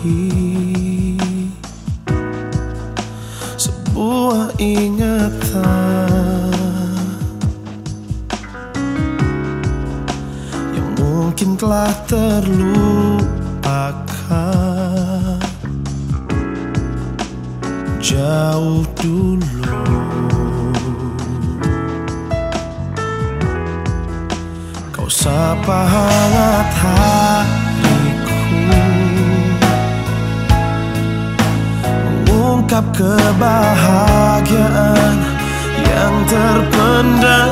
lagi sebuah ingatan yang mungkin telah terlupakan jauh dulu. Kau sapa hangat hati. menangkap kebahagiaan yang terpendam.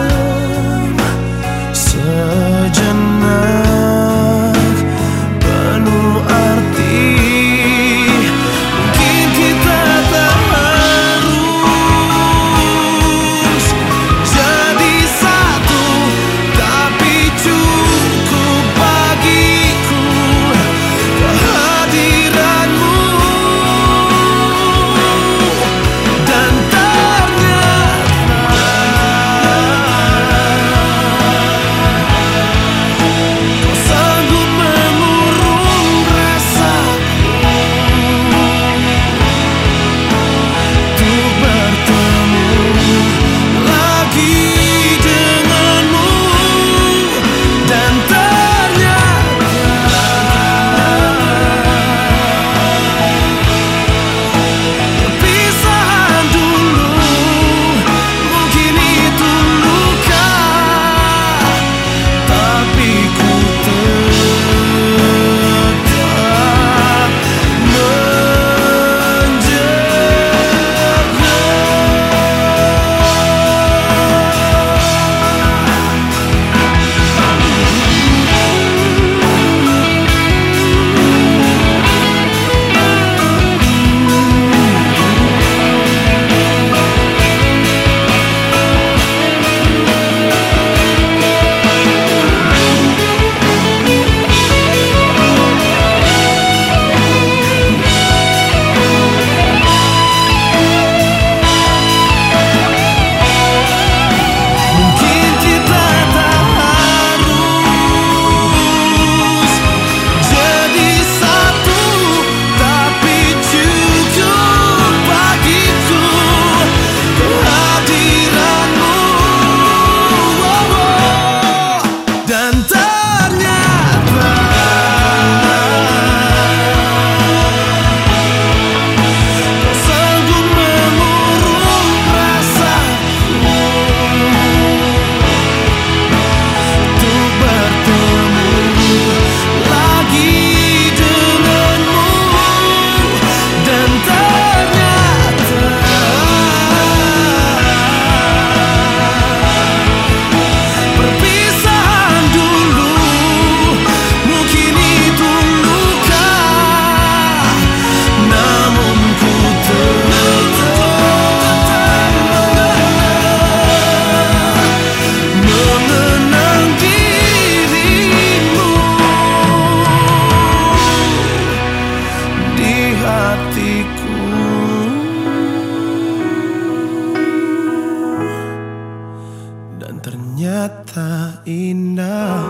ternyata indah.